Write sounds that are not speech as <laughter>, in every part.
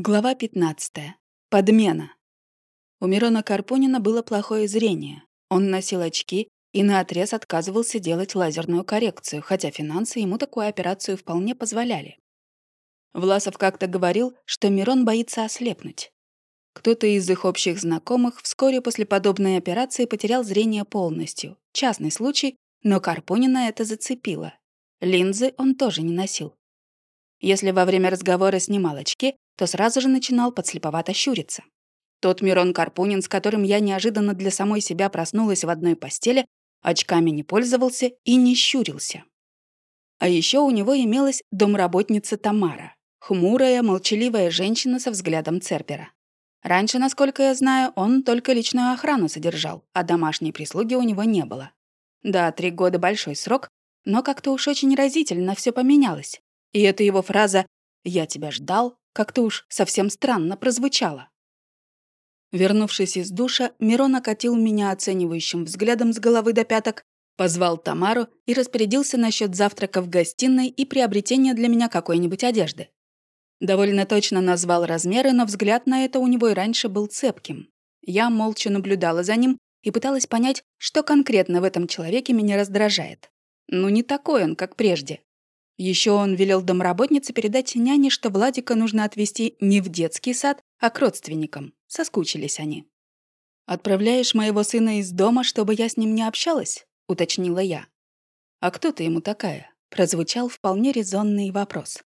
Глава 15. Подмена. У Мирона Карпунина было плохое зрение. Он носил очки и наотрез отказывался делать лазерную коррекцию, хотя финансы ему такую операцию вполне позволяли. Власов как-то говорил, что Мирон боится ослепнуть. Кто-то из их общих знакомых вскоре после подобной операции потерял зрение полностью. Частный случай, но Карпунина это зацепило. Линзы он тоже не носил. Если во время разговора снимал очки, то сразу же начинал подслеповато щуриться. Тот Мирон Карпунин, с которым я неожиданно для самой себя проснулась в одной постели, очками не пользовался и не щурился. А еще у него имелась домработница Тамара, хмурая, молчаливая женщина со взглядом Цербера. Раньше, насколько я знаю, он только личную охрану содержал, а домашней прислуги у него не было. Да, три года — большой срок, но как-то уж очень разительно все поменялось. И эта его фраза «я тебя ждал» как-то уж совсем странно прозвучало. Вернувшись из душа, Мирон окатил меня оценивающим взглядом с головы до пяток, позвал Тамару и распорядился насчет завтрака в гостиной и приобретения для меня какой-нибудь одежды. Довольно точно назвал размеры, но взгляд на это у него и раньше был цепким. Я молча наблюдала за ним и пыталась понять, что конкретно в этом человеке меня раздражает. Ну, не такой он, как прежде. Еще он велел домработнице передать няне, что Владика нужно отвезти не в детский сад, а к родственникам. Соскучились они. «Отправляешь моего сына из дома, чтобы я с ним не общалась?» — уточнила я. «А кто ты ему такая?» — прозвучал вполне резонный вопрос.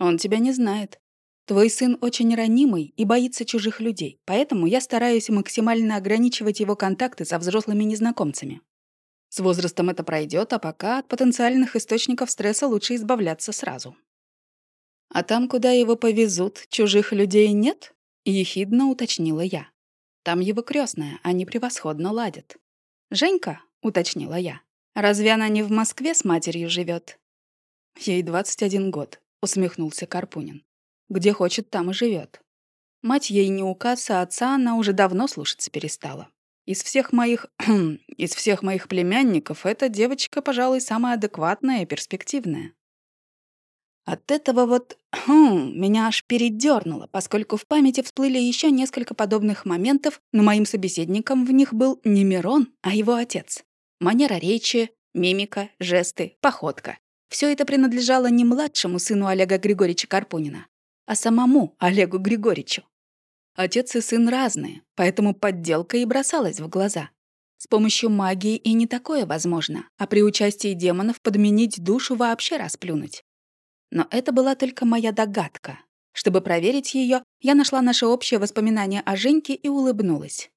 «Он тебя не знает. Твой сын очень ранимый и боится чужих людей, поэтому я стараюсь максимально ограничивать его контакты со взрослыми незнакомцами. С возрастом это пройдет, а пока от потенциальных источников стресса лучше избавляться сразу. «А там, куда его повезут, чужих людей нет?» — ехидно уточнила я. «Там его крестная, они превосходно ладят». «Женька?» — уточнила я. «Разве она не в Москве с матерью живет? «Ей 21 год», — усмехнулся Карпунин. «Где хочет, там и живет. Мать ей не указ, а отца она уже давно слушаться перестала. Из всех моих... <clears throat> из всех моих племянников эта девочка, пожалуй, самая адекватная и перспективная. От этого вот <clears throat> хм, меня аж передернуло, поскольку в памяти всплыли еще несколько подобных моментов, но моим собеседником в них был не Мирон, а его отец. Манера речи, мимика, жесты, походка. Все это принадлежало не младшему сыну Олега Григорьевича Карпунина, а самому Олегу Григорьевичу. Отец и сын разные, поэтому подделка и бросалась в глаза. С помощью магии и не такое возможно, а при участии демонов подменить душу вообще расплюнуть. Но это была только моя догадка. Чтобы проверить ее, я нашла наше общее воспоминание о Женьке и улыбнулась.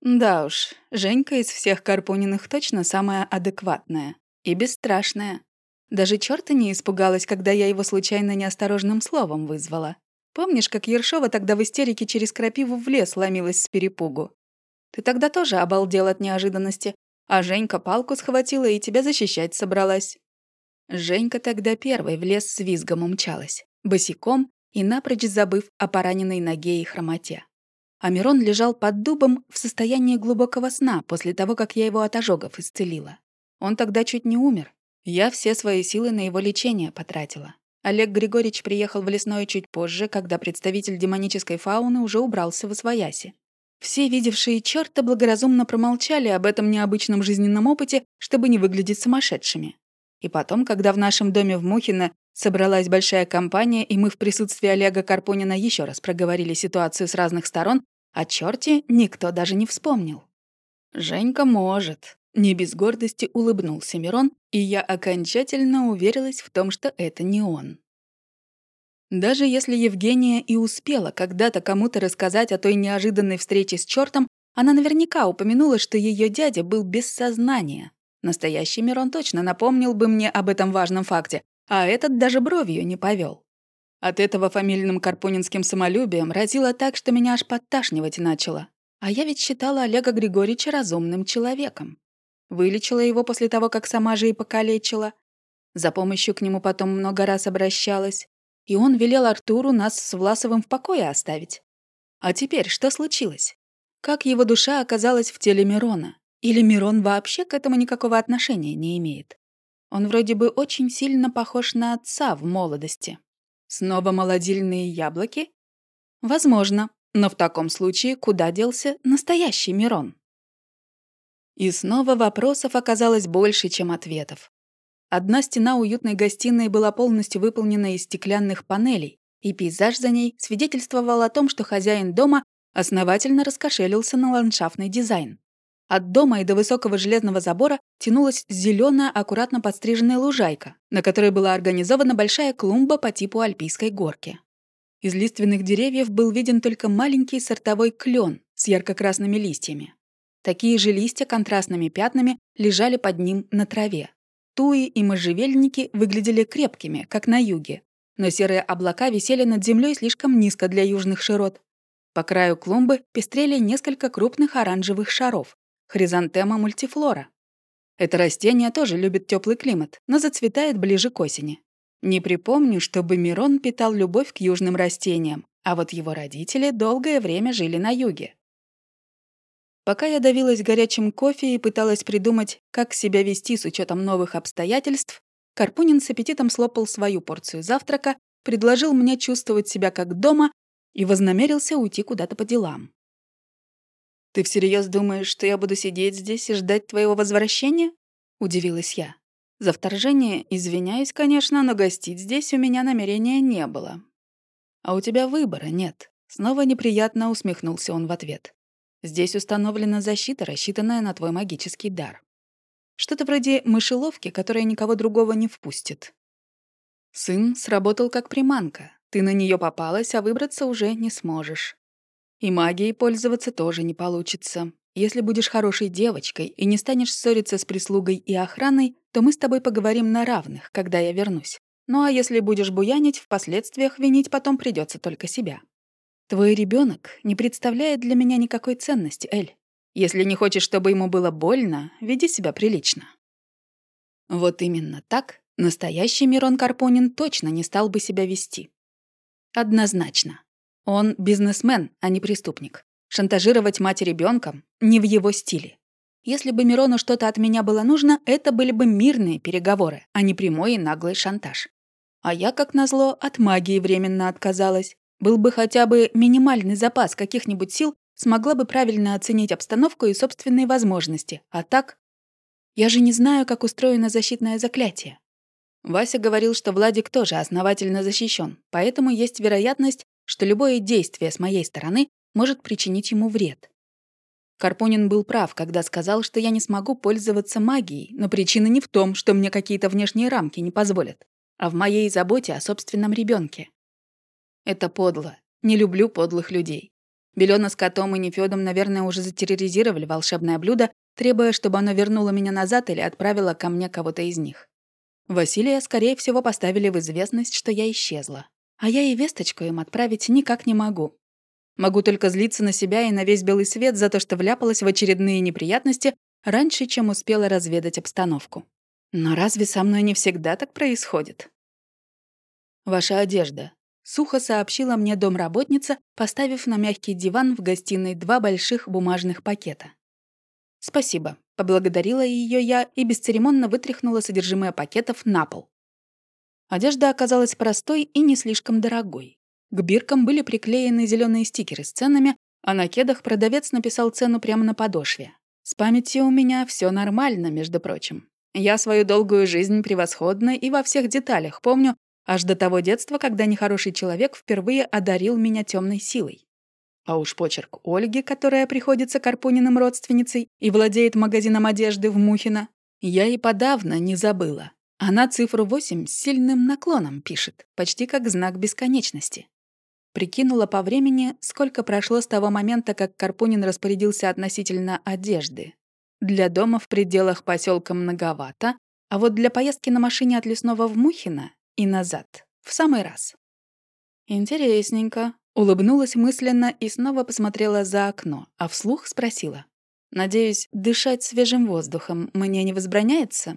Да уж, Женька из всех Карпуниных точно самая адекватная и бесстрашная. Даже чёрта не испугалась, когда я его случайно неосторожным словом вызвала. Помнишь, как Ершова тогда в истерике через крапиву в лес ломилась с перепугу? Ты тогда тоже обалдел от неожиданности, а Женька палку схватила и тебя защищать собралась. Женька тогда первой в лес с визгом умчалась, босиком и напрочь забыв о пораненной ноге и хромоте. А Мирон лежал под дубом в состоянии глубокого сна после того, как я его от ожогов исцелила. Он тогда чуть не умер. Я все свои силы на его лечение потратила. Олег Григорьевич приехал в лесное чуть позже, когда представитель демонической фауны уже убрался в освояси. Все видевшие черта благоразумно промолчали об этом необычном жизненном опыте, чтобы не выглядеть сумасшедшими. И потом, когда в нашем доме в Мухино собралась большая компания, и мы в присутствии Олега Карпунина еще раз проговорили ситуацию с разных сторон, о черте никто даже не вспомнил. «Женька может», не без гордости улыбнулся Мирон, и я окончательно уверилась в том, что это не он. Даже если Евгения и успела когда-то кому-то рассказать о той неожиданной встрече с чертом, она наверняка упомянула, что ее дядя был без сознания. Настоящий Мирон точно напомнил бы мне об этом важном факте, а этот даже бровью не повел. От этого фамильным карпунинским самолюбием разило так, что меня аж подташнивать начало. А я ведь считала Олега Григорьевича разумным человеком. Вылечила его после того, как сама же и покалечила. За помощью к нему потом много раз обращалась. И он велел Артуру нас с Власовым в покое оставить. А теперь что случилось? Как его душа оказалась в теле Мирона? Или Мирон вообще к этому никакого отношения не имеет? Он вроде бы очень сильно похож на отца в молодости. Снова молодильные яблоки? Возможно. Но в таком случае куда делся настоящий Мирон? И снова вопросов оказалось больше, чем ответов. Одна стена уютной гостиной была полностью выполнена из стеклянных панелей, и пейзаж за ней свидетельствовал о том, что хозяин дома основательно раскошелился на ландшафтный дизайн. От дома и до высокого железного забора тянулась зеленая, аккуратно подстриженная лужайка, на которой была организована большая клумба по типу альпийской горки. Из лиственных деревьев был виден только маленький сортовой клен с ярко-красными листьями. Такие же листья контрастными пятнами лежали под ним на траве. Туи и можжевельники выглядели крепкими, как на юге, но серые облака висели над землей слишком низко для южных широт. По краю клумбы пестрели несколько крупных оранжевых шаров, хризантема мультифлора. Это растение тоже любит теплый климат, но зацветает ближе к осени. Не припомню, чтобы Мирон питал любовь к южным растениям, а вот его родители долгое время жили на юге. Пока я давилась горячим кофе и пыталась придумать, как себя вести с учетом новых обстоятельств, Карпунин с аппетитом слопал свою порцию завтрака, предложил мне чувствовать себя как дома и вознамерился уйти куда-то по делам. «Ты всерьез думаешь, что я буду сидеть здесь и ждать твоего возвращения?» — удивилась я. За вторжение извиняюсь, конечно, но гостить здесь у меня намерения не было. «А у тебя выбора нет», — снова неприятно усмехнулся он в ответ. «Здесь установлена защита, рассчитанная на твой магический дар. Что-то вроде мышеловки, которая никого другого не впустит. Сын сработал как приманка. Ты на нее попалась, а выбраться уже не сможешь. И магией пользоваться тоже не получится. Если будешь хорошей девочкой и не станешь ссориться с прислугой и охраной, то мы с тобой поговорим на равных, когда я вернусь. Ну а если будешь буянить, в последствиях винить потом придется только себя. Твой ребенок не представляет для меня никакой ценности, Эль. Если не хочешь, чтобы ему было больно, веди себя прилично. Вот именно так настоящий Мирон Карпонин точно не стал бы себя вести. Однозначно. Он бизнесмен, а не преступник. Шантажировать мать ребенком не в его стиле. Если бы Мирону что-то от меня было нужно, это были бы мирные переговоры, а не прямой и наглый шантаж. А я, как назло, от магии временно отказалась. Был бы хотя бы минимальный запас каких-нибудь сил, смогла бы правильно оценить обстановку и собственные возможности. А так... Я же не знаю, как устроено защитное заклятие. Вася говорил, что Владик тоже основательно защищен, поэтому есть вероятность, что любое действие с моей стороны может причинить ему вред. Карпонин был прав, когда сказал, что я не смогу пользоваться магией, но причина не в том, что мне какие-то внешние рамки не позволят, а в моей заботе о собственном ребенке. Это подло. Не люблю подлых людей. Белена с котом и Нефёдом, наверное, уже затерроризировали волшебное блюдо, требуя, чтобы оно вернуло меня назад или отправило ко мне кого-то из них. Василия, скорее всего, поставили в известность, что я исчезла. А я и весточку им отправить никак не могу. Могу только злиться на себя и на весь белый свет за то, что вляпалась в очередные неприятности раньше, чем успела разведать обстановку. Но разве со мной не всегда так происходит? Ваша одежда. Сухо сообщила мне домработница, поставив на мягкий диван в гостиной два больших бумажных пакета. «Спасибо», — поблагодарила ее я и бесцеремонно вытряхнула содержимое пакетов на пол. Одежда оказалась простой и не слишком дорогой. К биркам были приклеены зеленые стикеры с ценами, а на кедах продавец написал цену прямо на подошве. С памятью у меня все нормально, между прочим. Я свою долгую жизнь превосходно и во всех деталях помню, аж до того детства, когда нехороший человек впервые одарил меня темной силой. А уж почерк Ольги, которая приходится Карпуниным родственницей и владеет магазином одежды в Мухино, я и подавно не забыла. Она цифру 8 с сильным наклоном пишет, почти как знак бесконечности. Прикинула по времени, сколько прошло с того момента, как Карпунин распорядился относительно одежды. Для дома в пределах поселка многовато, а вот для поездки на машине от Лесного в Мухино и назад в самый раз. Интересненько. Улыбнулась мысленно и снова посмотрела за окно, а вслух спросила. «Надеюсь, дышать свежим воздухом мне не возбраняется?»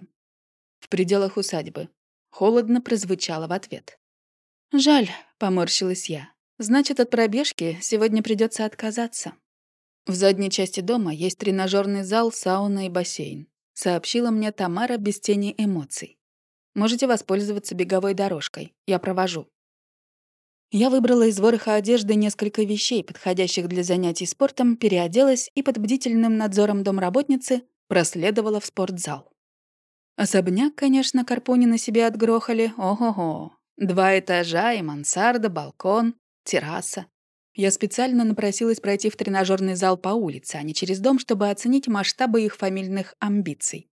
В пределах усадьбы. Холодно прозвучало в ответ. «Жаль», — поморщилась я. «Значит, от пробежки сегодня придется отказаться». В задней части дома есть тренажерный зал, сауна и бассейн, сообщила мне Тамара без тени эмоций. Можете воспользоваться беговой дорожкой. Я провожу. Я выбрала из вороха одежды несколько вещей, подходящих для занятий спортом, переоделась и под бдительным надзором домработницы проследовала в спортзал. Особняк, конечно, Карпуни на себе отгрохали. Ого-го. Два этажа и мансарда, балкон, терраса. Я специально напросилась пройти в тренажерный зал по улице, а не через дом, чтобы оценить масштабы их фамильных амбиций.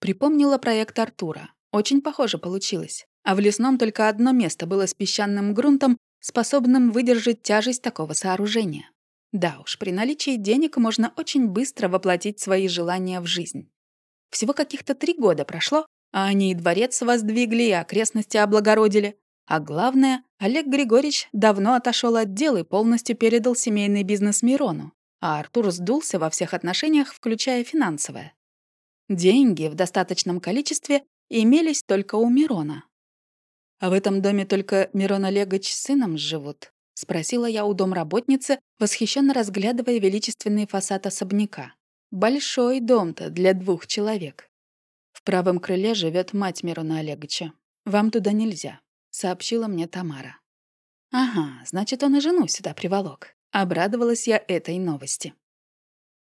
Припомнила проект Артура. Очень похоже получилось. А в лесном только одно место было с песчаным грунтом, способным выдержать тяжесть такого сооружения. Да уж, при наличии денег можно очень быстро воплотить свои желания в жизнь. Всего каких-то три года прошло, а они и дворец воздвигли, и окрестности облагородили. А главное, Олег Григорьевич давно отошел от дел и полностью передал семейный бизнес Мирону, а Артур сдулся во всех отношениях, включая финансовое. Деньги в достаточном количестве имелись только у Мирона. «А в этом доме только Мирон Олегович с сыном живут?» — спросила я у домработницы, восхищенно разглядывая величественный фасад особняка. «Большой дом-то для двух человек. В правом крыле живет мать Мирона Олеговича. Вам туда нельзя сообщила мне Тамара. «Ага, значит, он и жену сюда приволок». Обрадовалась я этой новости.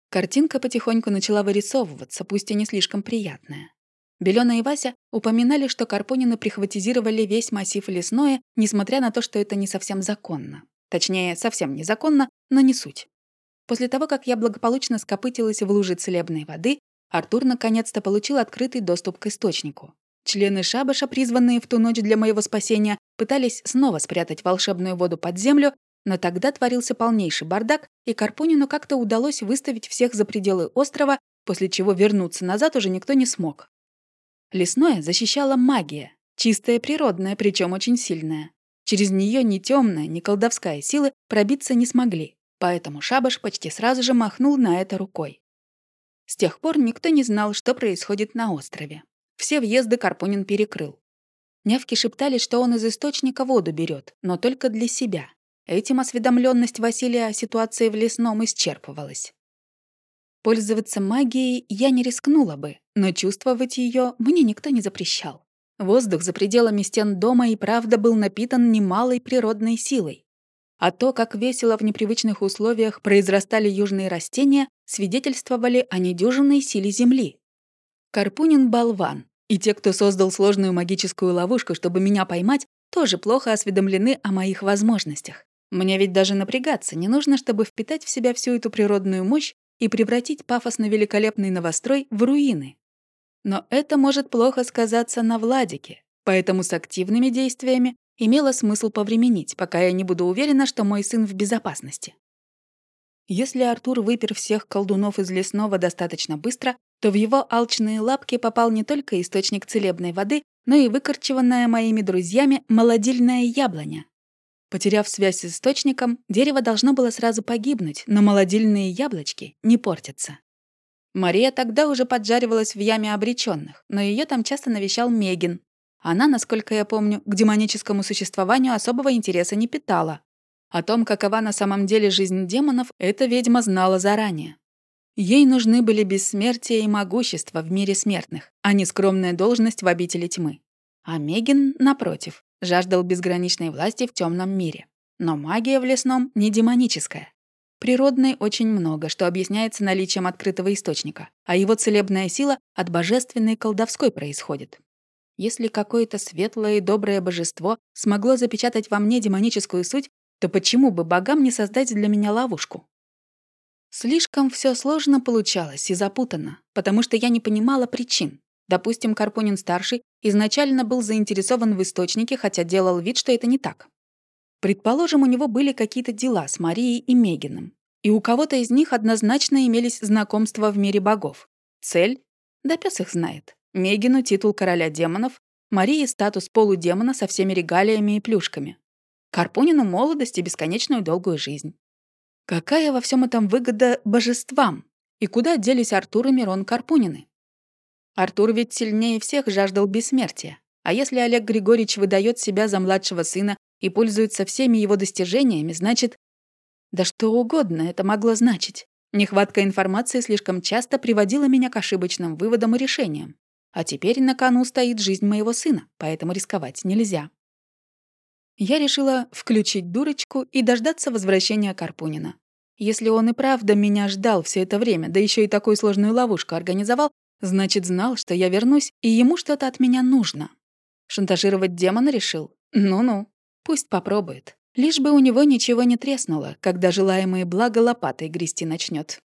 Картинка потихоньку начала вырисовываться, пусть и не слишком приятная. Белёна и Вася упоминали, что Карпонины прихватизировали весь массив лесное, несмотря на то, что это не совсем законно. Точнее, совсем незаконно, но не суть. После того, как я благополучно скопытилась в луже целебной воды, Артур наконец-то получил открытый доступ к источнику. Члены шабаша, призванные в ту ночь для моего спасения, пытались снова спрятать волшебную воду под землю, но тогда творился полнейший бардак, и Карпунину как-то удалось выставить всех за пределы острова, после чего вернуться назад уже никто не смог. Лесное защищала магия, чистая природная, причем очень сильная. Через нее ни темная, ни колдовская силы пробиться не смогли, поэтому шабаш почти сразу же махнул на это рукой. С тех пор никто не знал, что происходит на острове. Все въезды Карпунин перекрыл. Нявки шептали, что он из источника воду берет, но только для себя. Этим осведомленность Василия о ситуации в лесном исчерпывалась. Пользоваться магией я не рискнула бы, но чувствовать ее мне никто не запрещал. Воздух за пределами стен дома и правда был напитан немалой природной силой. А то, как весело в непривычных условиях произрастали южные растения, свидетельствовали о недюжинной силе Земли. Карпунин — болван, и те, кто создал сложную магическую ловушку, чтобы меня поймать, тоже плохо осведомлены о моих возможностях. Мне ведь даже напрягаться не нужно, чтобы впитать в себя всю эту природную мощь и превратить пафосно-великолепный новострой в руины. Но это может плохо сказаться на Владике, поэтому с активными действиями имело смысл повременить, пока я не буду уверена, что мой сын в безопасности. Если Артур выпер всех колдунов из лесного достаточно быстро, то в его алчные лапки попал не только источник целебной воды, но и выкорчеванная моими друзьями молодильная яблоня. Потеряв связь с источником, дерево должно было сразу погибнуть, но молодильные яблочки не портятся. Мария тогда уже поджаривалась в яме обреченных, но ее там часто навещал Мегин. Она, насколько я помню, к демоническому существованию особого интереса не питала, о том, какова на самом деле жизнь демонов, эта ведьма знала заранее. Ей нужны были бессмертие и могущество в мире смертных, а не скромная должность в обители тьмы. А Мегин, напротив, жаждал безграничной власти в темном мире. Но магия в лесном не демоническая. Природной очень много, что объясняется наличием открытого источника, а его целебная сила от божественной колдовской происходит. Если какое-то светлое и доброе божество смогло запечатать во мне демоническую суть, то почему бы богам не создать для меня ловушку? Слишком все сложно получалось и запутанно, потому что я не понимала причин. Допустим, Карпунин-старший изначально был заинтересован в источнике, хотя делал вид, что это не так. Предположим, у него были какие-то дела с Марией и Мегином, и у кого-то из них однозначно имелись знакомства в мире богов. Цель? Да пес их знает. Мегину титул короля демонов, Марии статус полудемона со всеми регалиями и плюшками. Карпунину молодость и бесконечную долгую жизнь. Какая во всем этом выгода божествам? И куда делись Артур и Мирон Карпунины? Артур ведь сильнее всех жаждал бессмертия. А если Олег Григорьевич выдает себя за младшего сына и пользуется всеми его достижениями, значит... Да что угодно это могло значить. Нехватка информации слишком часто приводила меня к ошибочным выводам и решениям. А теперь на кону стоит жизнь моего сына, поэтому рисковать нельзя. Я решила включить дурочку и дождаться возвращения Карпунина. Если он и правда меня ждал все это время, да еще и такую сложную ловушку организовал, значит, знал, что я вернусь, и ему что-то от меня нужно. Шантажировать демона решил? Ну-ну, пусть попробует. Лишь бы у него ничего не треснуло, когда желаемые блага лопатой грести начнет.